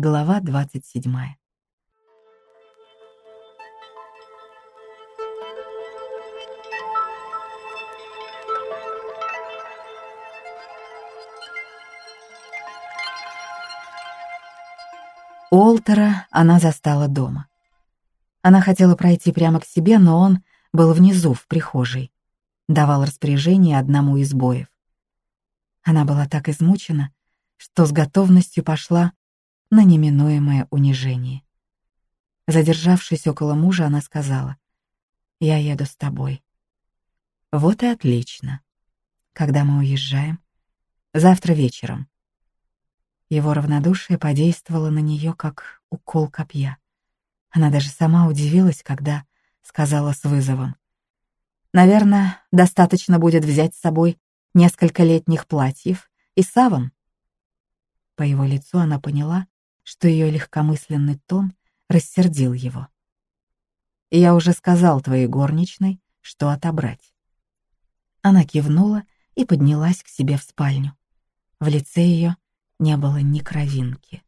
Глава 27. Уолтера она застала дома. Она хотела пройти прямо к себе, но он был внизу, в прихожей. Давал распоряжение одному из боев. Она была так измучена, что с готовностью пошла на неминуемое унижение. Задержавшись около мужа, она сказала, «Я еду с тобой». «Вот и отлично. Когда мы уезжаем?» «Завтра вечером». Его равнодушие подействовало на нее, как укол копья. Она даже сама удивилась, когда сказала с вызовом. «Наверное, достаточно будет взять с собой несколько летних платьев и саван». По его лицу она поняла, что ее легкомысленный тон рассердил его. «Я уже сказал твоей горничной, что отобрать». Она кивнула и поднялась к себе в спальню. В лице ее не было ни кровинки.